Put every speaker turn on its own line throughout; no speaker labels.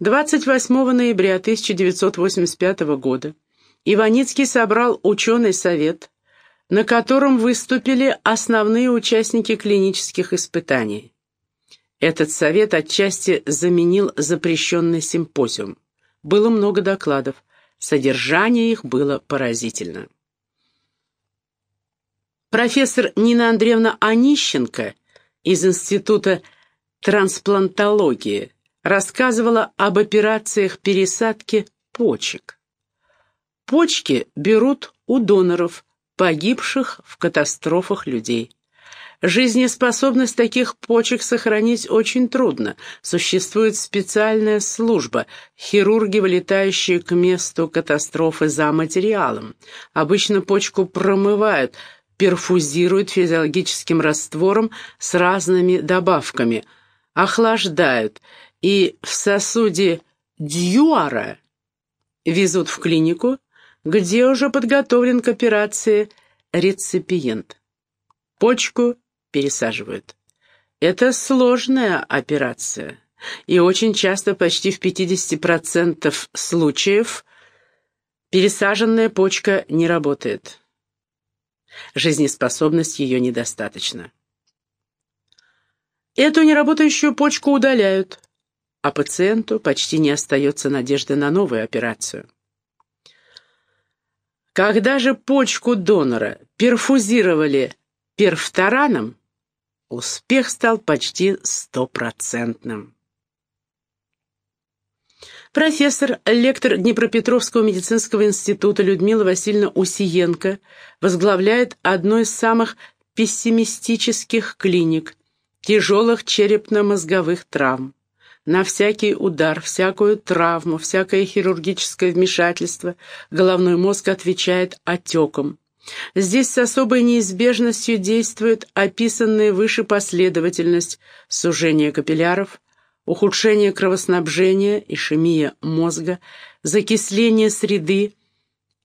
28 ноября 1985 года Иваницкий собрал ученый совет, на котором выступили основные участники клинических испытаний. Этот совет отчасти заменил запрещенный симпозиум. Было много докладов, содержание их было поразительно. Профессор Нина Андреевна Онищенко из Института трансплантологии рассказывала об операциях пересадки почек. Почки берут у доноров, погибших в катастрофах людей. Жизнеспособность таких почек сохранить очень трудно. Существует специальная служба – хирурги, вылетающие к месту катастрофы за материалом. Обычно почку промывают, перфузируют физиологическим раствором с разными добавками, охлаждают и в сосуде дьюара везут в клинику, где уже подготовлен к операции реципиент. Почку пересаживают. Это сложная операция, и очень часто, почти в 50% случаев, пересаженная почка не работает. Жизнеспособность ее недостаточна. Эту неработающую почку удаляют, а пациенту почти не остается надежды на новую операцию. Когда же почку донора перфузировали перфтораном, успех стал почти стопроцентным. Профессор, лектор Днепропетровского медицинского института Людмила Васильевна Усиенко возглавляет одну из самых пессимистических клиник тяжелых черепно-мозговых травм. На всякий удар, всякую травму, всякое хирургическое вмешательство головной мозг отвечает отеком. Здесь с особой неизбежностью действует описанная выше последовательность сужения капилляров, ухудшение кровоснабжения, ишемия мозга, закисление среды,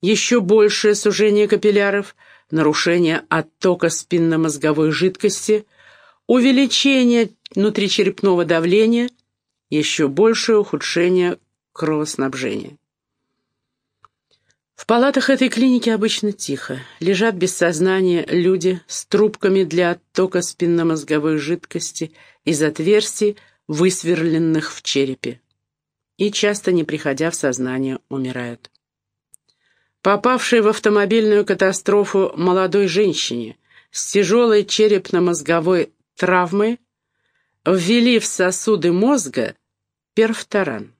еще большее сужение капилляров, нарушение оттока спинномозговой жидкости, увеличение внутричерепного давления – еще большее ухудшение кровоснабжения. В палатах этой клиники обычно тихо. Лежат без сознания люди с трубками для оттока спинномозговой жидкости из отверстий, высверленных в черепе. И часто, не приходя в сознание, умирают. Попавшей в автомобильную катастрофу молодой женщине с тяжелой черепно-мозговой травмой ввели в сосуды мозга перфторан.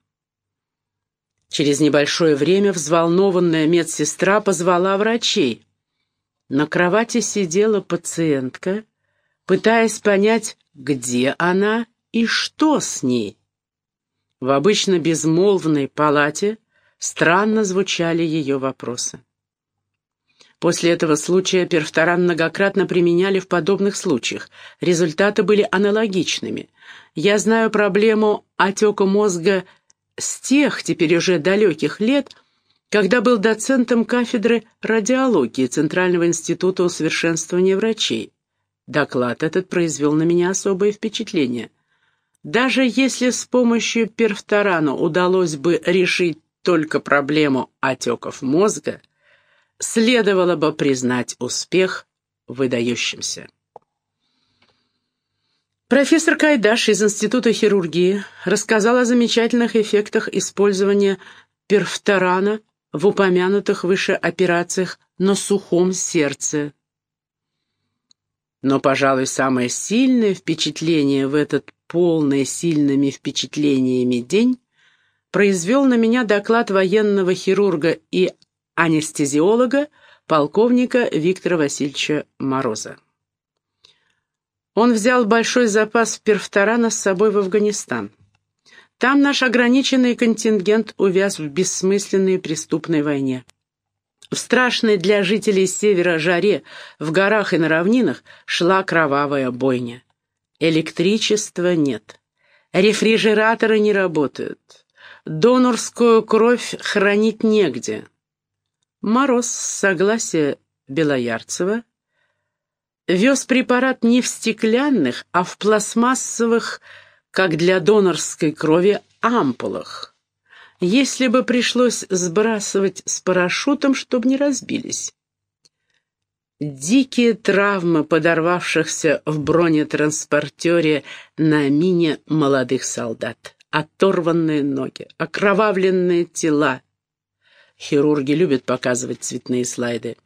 Через небольшое время взволнованная медсестра позвала врачей. На кровати сидела пациентка, пытаясь понять, где она и что с ней. В обычно безмолвной палате странно звучали ее вопросы. После этого случая перфторан многократно применяли в подобных случаях. Результаты были аналогичными. Я знаю проблему отека мозга с тех, теперь уже далеких лет, когда был доцентом кафедры радиологии Центрального института усовершенствования врачей. Доклад этот произвел на меня особое впечатление. Даже если с помощью перфторана удалось бы решить только проблему отеков мозга – следовало бы признать успех выдающимся. Профессор Кайдаш из Института хирургии рассказал о замечательных эффектах использования перфторана в упомянутых выше операциях на сухом сердце. Но, пожалуй, самое сильное впечатление в этот полный сильными впечатлениями день произвел на меня доклад военного хирурга и анестезиолога, полковника Виктора Васильевича Мороза. Он взял большой запас перфторана с собой в Афганистан. Там наш ограниченный контингент увяз в бессмысленной преступной войне. В страшной для жителей севера жаре, в горах и на равнинах шла кровавая бойня. Электричества нет. Рефрижераторы не работают. Донорскую кровь хранить негде. Мороз с согласия Белоярцева вез препарат не в стеклянных, а в пластмассовых как для донорской крови, ампулах. Если бы пришлось сбрасывать с парашютом, чтобы не разбились. Дикие травмы подорвавшихся в бронетранспортере на мине молодых солдат. Оторванные ноги, окровавленные тела. Хирурги любят показывать цветные слайды.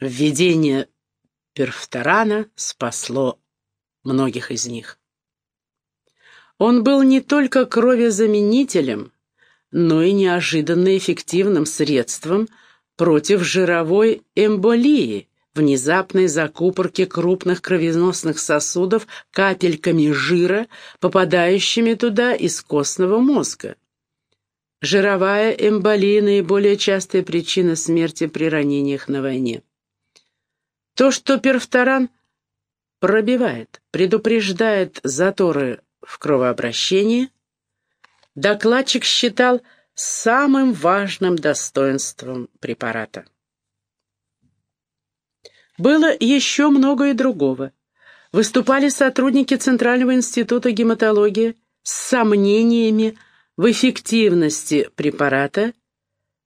Введение перфторана спасло многих из них. Он был не только кровезаменителем, но и неожиданно эффективным средством – против жировой эмболии, внезапной закупорки крупных кровеносных сосудов капельками жира, попадающими туда из костного мозга. Жировая эмболия – наиболее частая причина смерти при ранениях на войне. То, что перфторан пробивает, предупреждает заторы в кровообращении, докладчик считал – самым важным достоинством препарата. Было еще много и другого. Выступали сотрудники Центрального института гематологии с сомнениями в эффективности препарата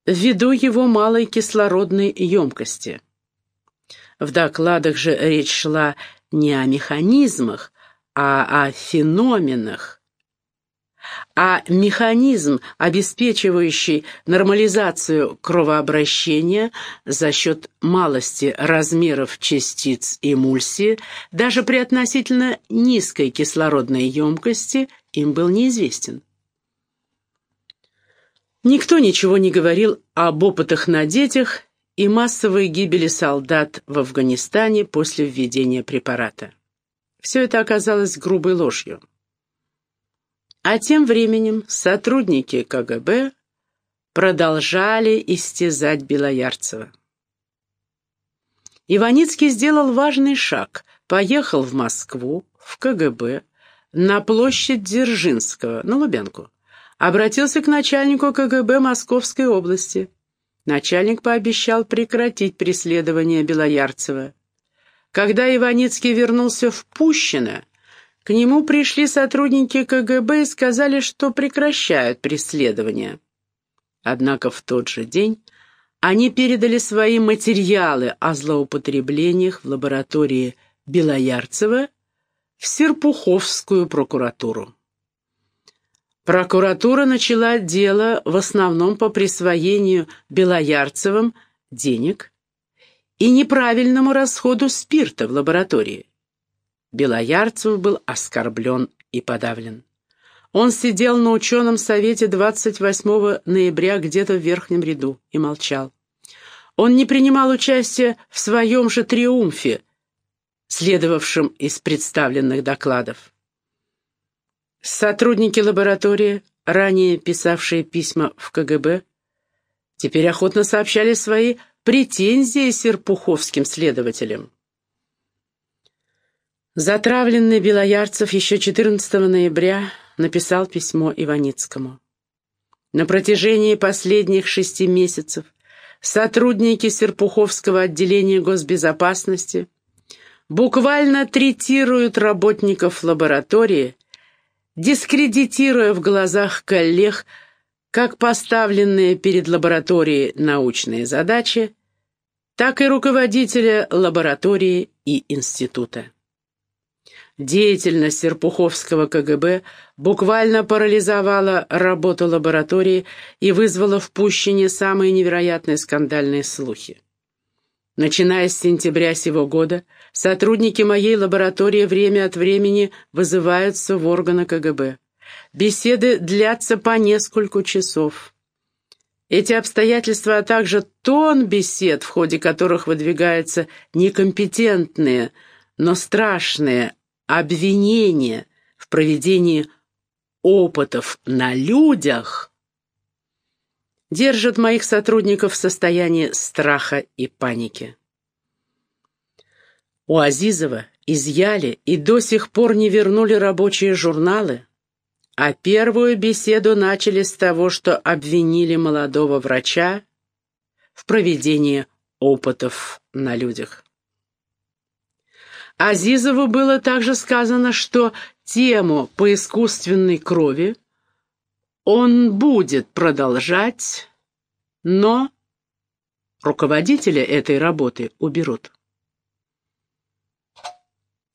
ввиду его малой кислородной емкости. В докладах же речь шла не о механизмах, а о феноменах, а механизм, обеспечивающий нормализацию кровообращения за счет малости размеров частиц эмульсии, даже при относительно низкой кислородной емкости, им был неизвестен. Никто ничего не говорил об опытах на детях и массовой гибели солдат в Афганистане после введения препарата. Все это оказалось грубой ложью. А тем временем сотрудники КГБ продолжали истязать Белоярцева. Иваницкий сделал важный шаг, поехал в Москву, в КГБ, на площадь Дзержинского, на Лубянку. Обратился к начальнику КГБ Московской области. Начальник пообещал прекратить преследование Белоярцева. Когда Иваницкий вернулся в Пущино, к нему пришли сотрудники КГБ и сказали, что прекращают преследование. Однако в тот же день они передали свои материалы о злоупотреблениях в лаборатории Белоярцева в Серпуховскую прокуратуру. Прокуратура начала дело в основном по присвоению Белоярцевым денег и неправильному расходу спирта в лаборатории. Белоярцев был оскорблен и подавлен. Он сидел на ученом совете 28 ноября где-то в верхнем ряду и молчал. Он не принимал участия в своем же триумфе, следовавшем из представленных докладов. Сотрудники лаборатории, ранее писавшие письма в КГБ, теперь охотно сообщали свои претензии серпуховским следователям. Затравленный Белоярцев еще 14 ноября написал письмо Иваницкому. На протяжении последних шести месяцев сотрудники Серпуховского отделения госбезопасности буквально третируют работников лаборатории, дискредитируя в глазах коллег как поставленные перед лабораторией научные задачи, так и руководителя лаборатории и института. Деятельность Серпуховского КГБ буквально парализовала работу лаборатории и вызвала в Пущине самые невероятные скандальные слухи. Начиная с сентября сего года, сотрудники моей лаборатории время от времени вызываются в органы КГБ. Беседы длятся по несколько часов. Эти обстоятельства, а также тон бесед, в ходе которых выдвигаются некомпетентные, но страшные обвинения в проведении опытов на людях держат моих сотрудников в состоянии страха и паники. У Азизова изъяли и до сих пор не вернули рабочие журналы, а первую беседу начали с того, что обвинили молодого врача в проведении опытов на людях. Азизову было также сказано, что тему по искусственной крови он будет продолжать, но руководителя этой работы уберут.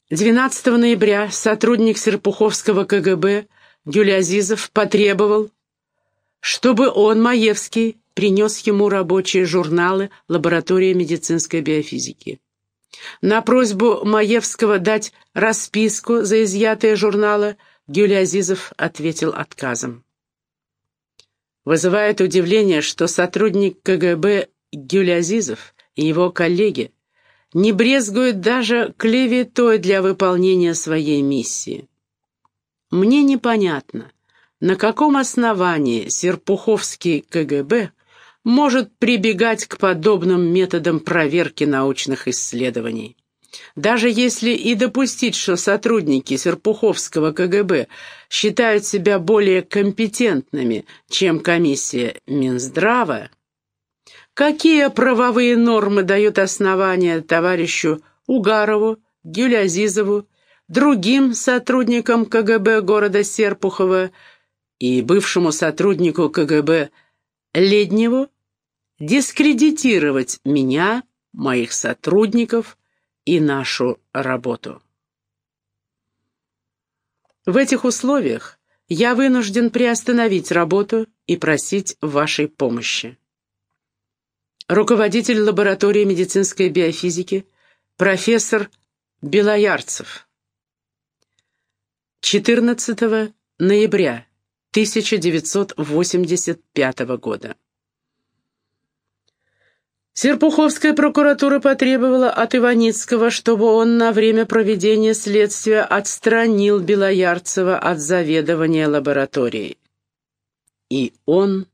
12 ноября сотрудник Серпуховского КГБ Юлий Азизов потребовал, чтобы он, Маевский, принес ему рабочие журналы лаборатории медицинской биофизики. На просьбу Маевского дать расписку за изъятые журналы Юлий Азизов ответил отказом. Вызывает удивление, что сотрудник КГБ Юлий Азизов и его коллеги не брезгуют даже клеветой для выполнения своей миссии. Мне непонятно, на каком основании Серпуховский КГБ может прибегать к подобным методам проверки научных исследований. Даже если и допустить, что сотрудники Серпуховского КГБ считают себя более компетентными, чем комиссия Минздрава, Какие правовые нормы дают основания товарищу Угарову, Гюлязизову, другим сотрудникам КГБ города Серпухова и бывшему сотруднику КГБ Ледневу дискредитировать меня, моих сотрудников и нашу работу. В этих условиях я вынужден приостановить работу и просить вашей помощи руководитель лаборатории медицинской биофизики, профессор Белоярцев. 14 ноября 1985 года. Серпуховская прокуратура потребовала от Иваницкого, чтобы он на время проведения следствия отстранил Белоярцева от заведования лабораторией. И он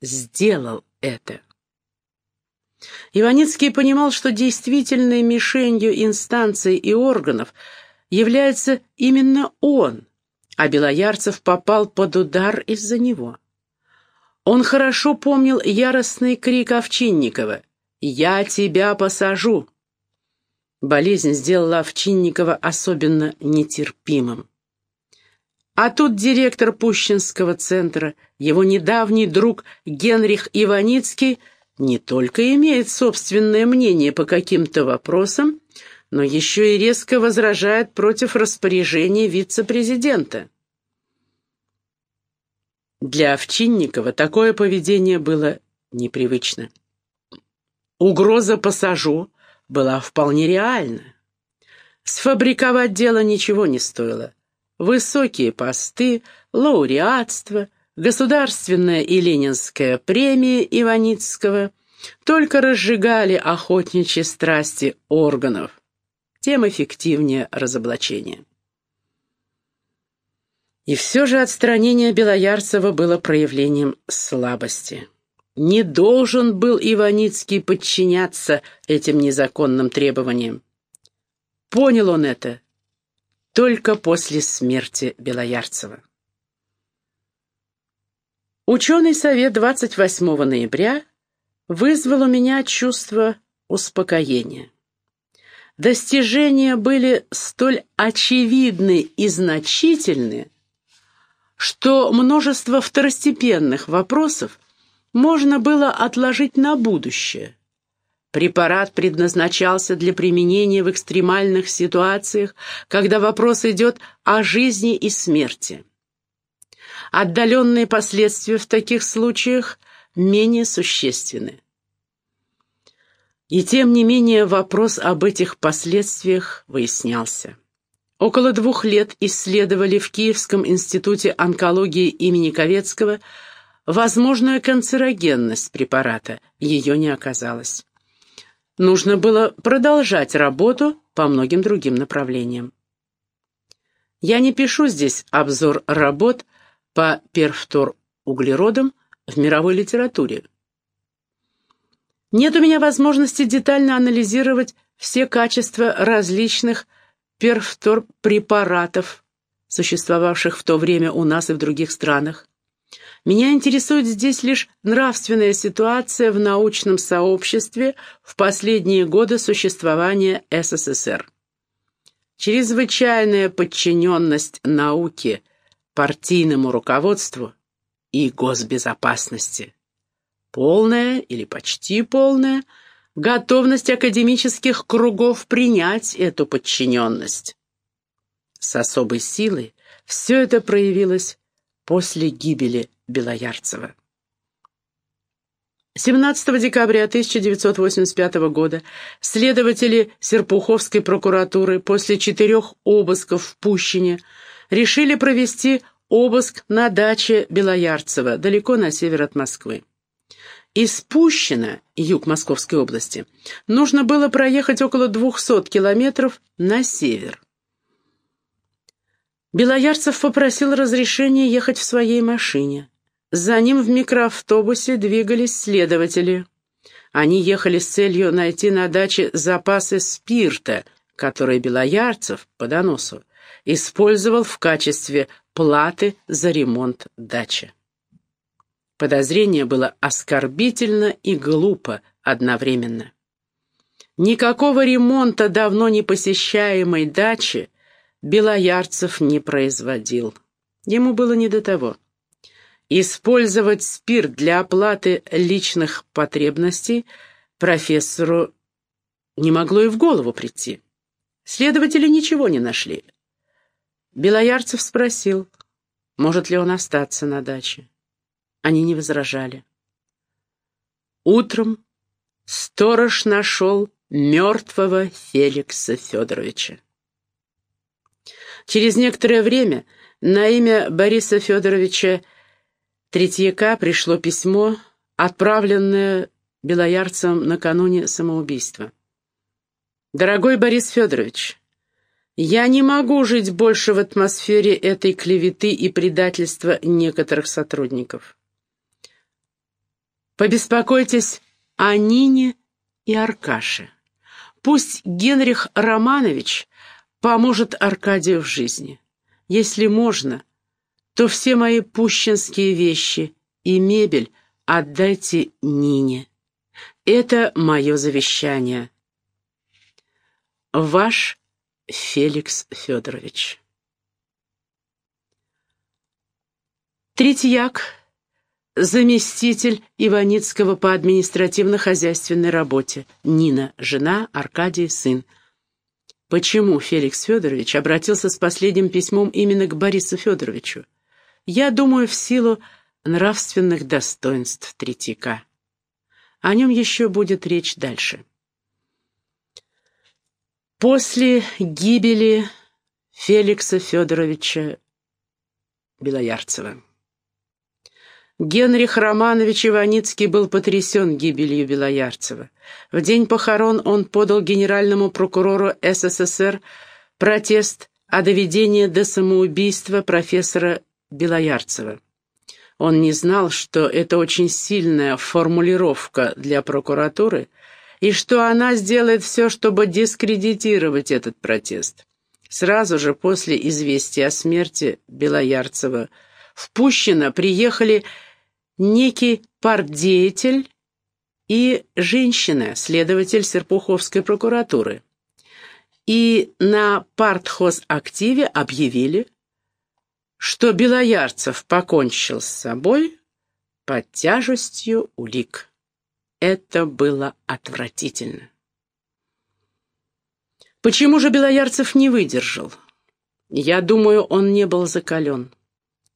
сделал это. Иваницкий понимал, что действительной мишенью инстанций и органов является именно он, а Белоярцев попал под удар из-за него. Он хорошо помнил яростный крик Овчинникова «Я тебя посажу!». Болезнь сделала Овчинникова особенно нетерпимым. А тут директор Пущинского центра, его недавний друг Генрих Иваницкий – не только имеет собственное мнение по каким-то вопросам, но еще и резко возражает против распоряжения вице-президента. Для Овчинникова такое поведение было непривычно. Угроза пассажу была вполне реальна. Сфабриковать дело ничего не стоило. Высокие посты, лауреатство, Государственная и Ленинская премия Иваницкого только разжигали охотничьи страсти органов, тем эффективнее разоблачение. И все же отстранение Белоярцева было проявлением слабости. Не должен был Иваницкий подчиняться этим незаконным требованиям. Понял он это только после смерти Белоярцева. Ученый совет 28 ноября вызвал у меня чувство успокоения. Достижения были столь очевидны и значительны, что множество второстепенных вопросов можно было отложить на будущее. Препарат предназначался для применения в экстремальных ситуациях, когда вопрос идет о жизни и смерти. Отдаленные последствия в таких случаях менее существенны. И тем не менее вопрос об этих последствиях выяснялся. Около двух лет исследовали в Киевском институте онкологии имени Ковецкого возможную канцерогенность препарата. Ее не оказалось. Нужно было продолжать работу по многим другим направлениям. Я не пишу здесь обзор работ, по перфтор-углеродам в мировой литературе. Нет у меня возможности детально анализировать все качества различных перфтор-препаратов, существовавших в то время у нас и в других странах. Меня интересует здесь лишь нравственная ситуация в научном сообществе в последние годы существования СССР. чрезвычайная подчиненность науке, партийному руководству и госбезопасности. Полная или почти полная готовность академических кругов принять эту подчиненность. С особой силой все это проявилось после гибели Белоярцева. 17 декабря 1985 года следователи Серпуховской прокуратуры после четырех обысков в Пущине решили провести обыск на даче Белоярцева, далеко на север от Москвы. Из Пущина, юг Московской области, нужно было проехать около 200 километров на север. Белоярцев попросил разрешения ехать в своей машине. За ним в микроавтобусе двигались следователи. Они ехали с целью найти на даче запасы спирта, которые Белоярцев, по доносу, использовал в качестве платы за ремонт дачи. Подозрение было оскорбительно и глупо одновременно. Никакого ремонта давно не посещаемой дачи Белоярцев не производил. Ему было не до того. Использовать спирт для оплаты личных потребностей профессору не могло и в голову прийти. Следователи ничего не нашли. Белоярцев спросил, может ли он остаться на даче. Они не возражали. Утром сторож нашел мертвого Феликса Федоровича. Через некоторое время на имя Бориса Федоровича Третьяка пришло письмо, отправленное белоярцем накануне самоубийства. «Дорогой Борис Федорович, я не могу жить больше в атмосфере этой клеветы и предательства некоторых сотрудников. Побеспокойтесь о Нине и Аркаше. Пусть Генрих Романович поможет Аркадию в жизни. Если можно, то все мои пущинские вещи и мебель отдайте Нине. Это мое завещание. Ваш Феликс Федорович. Третьяк, заместитель Иваницкого по административно-хозяйственной работе. Нина, жена, Аркадий, сын. Почему Феликс Федорович обратился с последним письмом именно к Борису Федоровичу? Я думаю, в силу нравственных достоинств Третьяка. О нем еще будет речь дальше. После гибели Феликса Федоровича Белоярцева. Генрих Романович Иваницкий был потрясен гибелью Белоярцева. В день похорон он подал генеральному прокурору СССР протест о доведении до самоубийства профессора Белоярцева. Он не знал, что это очень сильная формулировка для прокуратуры и что она сделает все, чтобы дискредитировать этот протест. Сразу же после известия о смерти Белоярцева в Пущино приехали некий партдеятель и женщина, следователь Серпуховской прокуратуры. И на партхозактиве объявили, что Белоярцев покончил с собой под тяжестью улик. Это было отвратительно. Почему же Белоярцев не выдержал? Я думаю, он не был закален.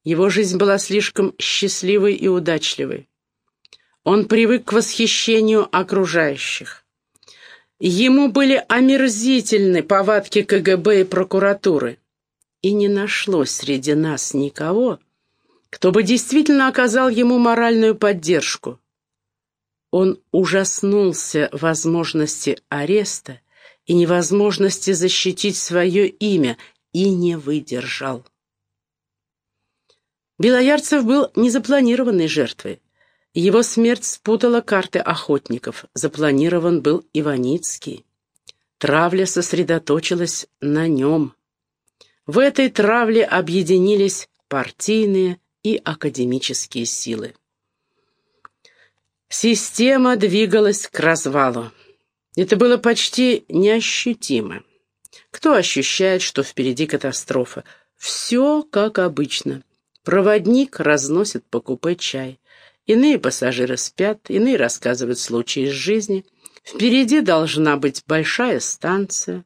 Его жизнь была слишком счастливой и удачливой. Он привык к восхищению окружающих. Ему были омерзительны повадки КГБ и прокуратуры и не нашлось среди нас никого, кто бы действительно оказал ему моральную поддержку. Он ужаснулся возможности ареста и невозможности защитить свое имя и не выдержал. Белоярцев был незапланированной жертвой. Его смерть спутала карты охотников. Запланирован был Иваницкий. Травля сосредоточилась на нем. В этой травле объединились партийные и академические силы. Система двигалась к развалу. Это было почти неощутимо. кто ощущает, что впереди катастрофа. Все как обычно. Проводник разносит по купе чай. Иные пассажиры спят, иные рассказывают случаи из жизни. Впереди должна быть большая станция.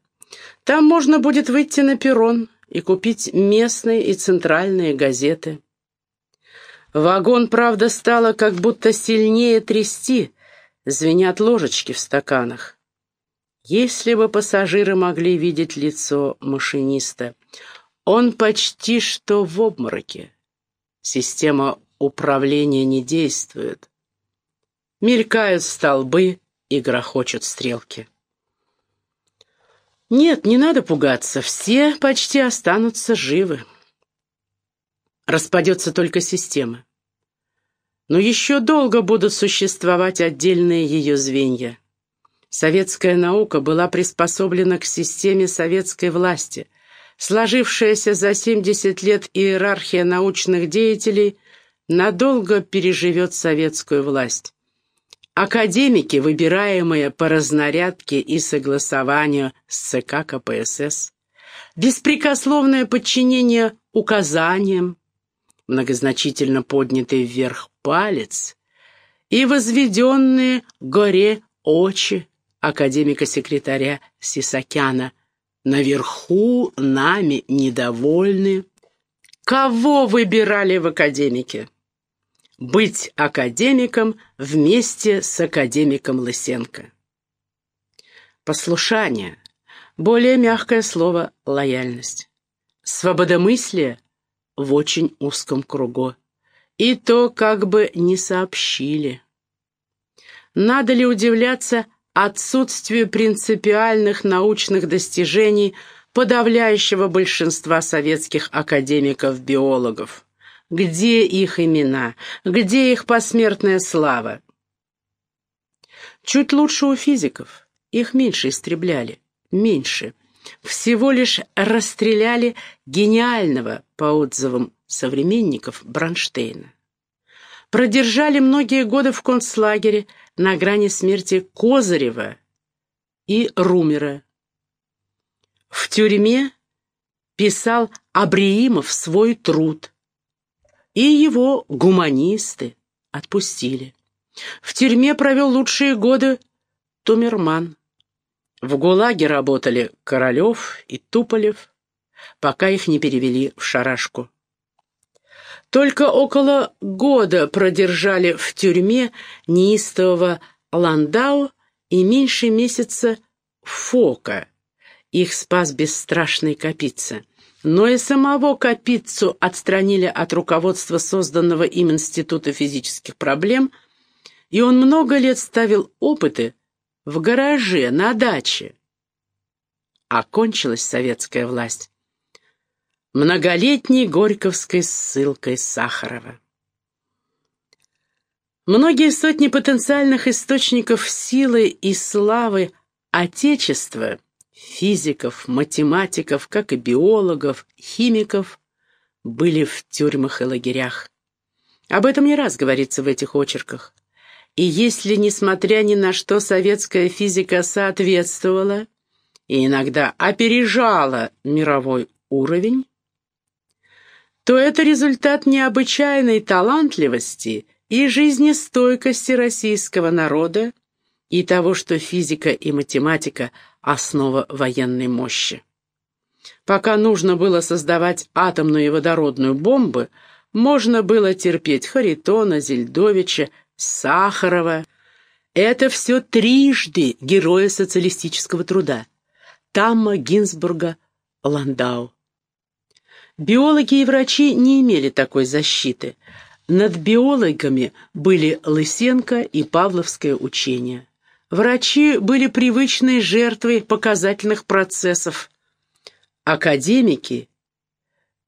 Там можно будет выйти на перрон и купить местные и центральные газеты. Вагон, правда, стало как будто сильнее трясти, звенят ложечки в стаканах. Если бы пассажиры могли видеть лицо машиниста, он почти что в обмороке. Система управления не действует. Мелькают столбы и грохочут стрелки. Нет, не надо пугаться, все почти останутся живы. Распадется только система. Но еще долго будут существовать отдельные ее звенья. Советская наука была приспособлена к системе советской власти. Сложившаяся за 70 лет иерархия научных деятелей надолго переживет советскую власть. Академики, выбираемые по разнарядке и согласованию с ЦК КПСС, беспрекословное подчинение указаниям, многозначительно поднятый вверх палец и возведенные горе очи академика-секретаря Сисакяна. Наверху нами недовольны. Кого выбирали в академике? Быть академиком вместе с академиком Лысенко. Послушание. Более мягкое слово «лояльность». Свободомыслие в очень узком кругу. И то как бы не сообщили. Надо ли удивляться отсутствию принципиальных научных достижений подавляющего большинства советских академиков-биологов? Где их имена? Где их посмертная слава? Чуть лучше у физиков. Их меньше истребляли. Меньше. Всего лишь расстреляли гениального, по отзывам современников, Бронштейна. Продержали многие годы в концлагере на грани смерти Козырева и Румера. В тюрьме писал Абриимов свой труд – и его гуманисты отпустили. В тюрьме провел лучшие годы Тумерман. В ГУЛАГе работали Королев и Туполев, пока их не перевели в шарашку. Только около года продержали в тюрьме неистового Ландау и меньше месяца Фока. Их спас бесстрашный Капица но и самого Капиццу отстранили от руководства созданного им Института физических проблем, и он много лет ставил опыты в гараже, на даче. Окончилась советская власть многолетней горьковской ссылкой Сахарова. Многие сотни потенциальных источников силы и славы Отечества – физиков, математиков, как и биологов, химиков, были в тюрьмах и лагерях. Об этом не раз говорится в этих очерках. И если, несмотря ни на что, советская физика соответствовала и иногда опережала мировой уровень, то это результат необычайной талантливости и жизнестойкости российского народа и того, что физика и математика основа военной мощи. Пока нужно было создавать атомную и водородную бомбы, можно было терпеть Харитона, Зельдовича, Сахарова. Это все трижды герои социалистического труда. Тамма, Гинзбурга, Ландау. Биологи и врачи не имели такой защиты. Над биологами были Лысенко и Павловское учение. Врачи были привычной жертвой показательных процессов. Академики,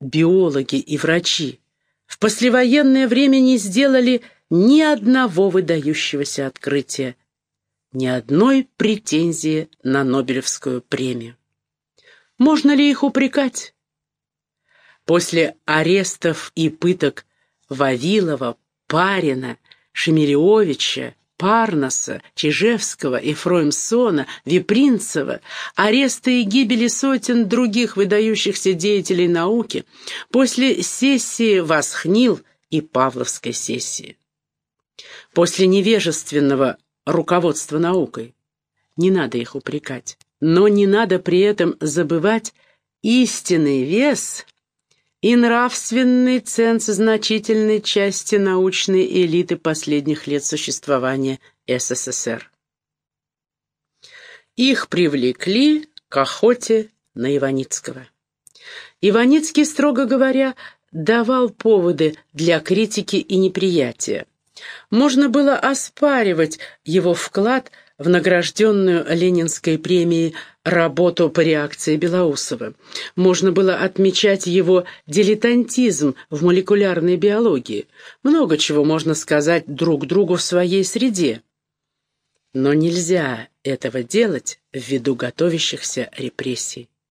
биологи и врачи в послевоенное время не сделали ни одного выдающегося открытия, ни одной претензии на Нобелевскую премию. Можно ли их упрекать? После арестов и пыток Вавилова, Парина, Шемелевича Парнаса, Чижевского, Ефроимсона, Випринцева, ареста и гибели сотен других выдающихся деятелей науки, после сессии Восхнил и Павловской сессии. После невежественного руководства наукой. Не надо их упрекать, но не надо при этом забывать истинный вес и нравственный ценз значительной части научной элиты последних лет существования СССР. Их привлекли к охоте на Иваницкого. Иваницкий, строго говоря, давал поводы для критики и неприятия. Можно было оспаривать его вклад в награжденную Ленинской премией работу по реакции Белоусова. Можно было отмечать его дилетантизм в молекулярной биологии. Много чего можно сказать друг другу в своей среде. Но нельзя этого делать ввиду готовящихся репрессий.